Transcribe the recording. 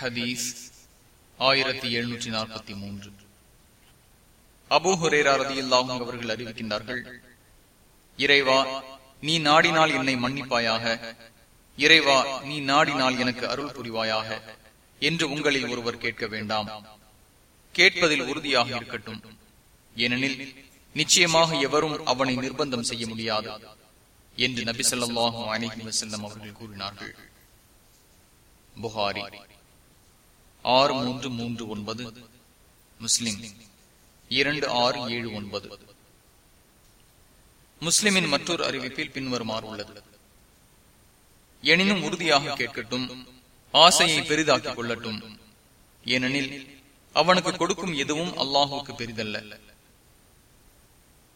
ஹதீஸ் ஆயிரத்தி எழுநூற்றி நாற்பத்தி மூன்று. அபு ஹுரேரா ரதியில்லாகும் அவர்கள் அறிவிக்கின்றார்கள் இறைவா நீ நாடினால் என்னை மன்னிப்பாயாக. இறைவா நீ நாடினால் எனக்கு அருள் புரிவாயாக. என்று உங்களில் ஒருவர் கேட்க வேண்டாம். கேட்பதில் உறுதியாக இருக்கட்டும். ஏனெனில் நிச்சயமாக எவரும் அவனை நிர்பந்தம் செய்ய முடியாது என்று நபி சொல்லாஹும் அலிஹி வசல்லம் அவர்கள் கூறினார்கள். புகாரி. ஆறு மூன்று மூன்று ஒன்பது. முஸ்லிம். இரண்டு ஆறு ஏழு ஒன்பது. முஸ்லிமின் மற்றொரு அறிவிப்பில் பின்வருமாறு உள்ளது. எனினும் உறுதியாக கேட்கட்டும் ஆசையை பெரிதாக்கிக் கொள்ளட்டும். ஏனெனில் அவனுக்கு கொடுக்கும் எதுவும் அல்லாஹுக்கு பெரிதல்ல.